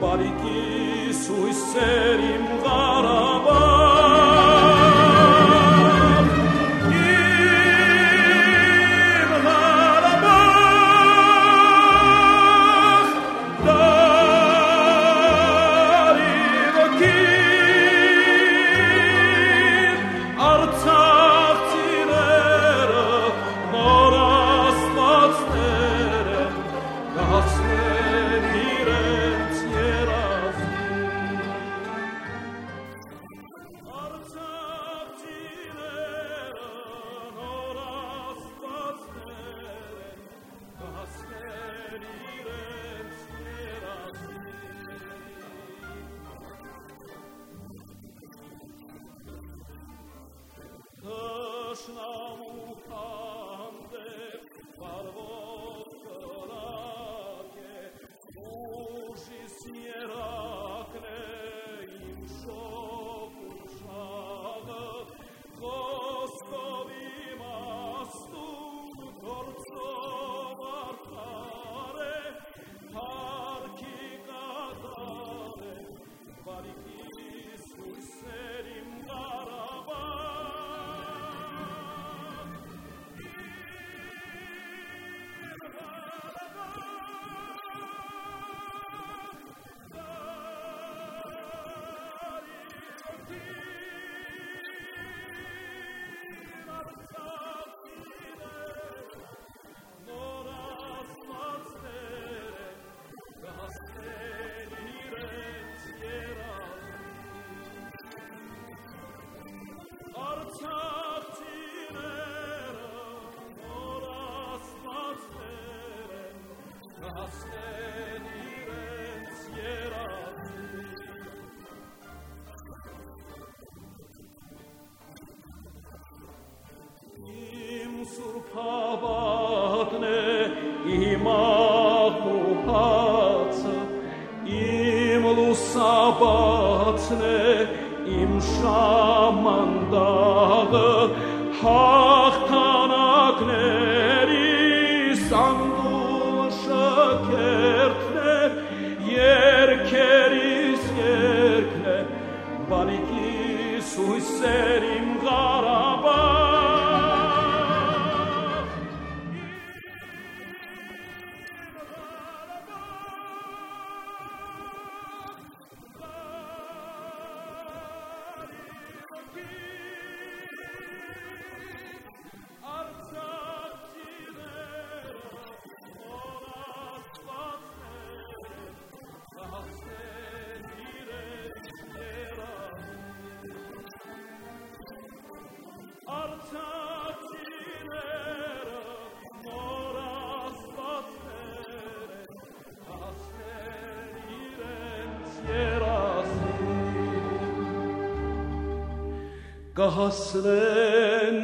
bariki sui serim va բացնե իմ շամանդաղը հաղթանակների սանդուղ շքերթներ երկերիս երկն է բալիկի սույսեր իմ ղարա Kahaslen